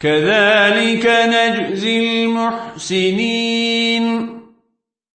كذلك نجزي المحسنين.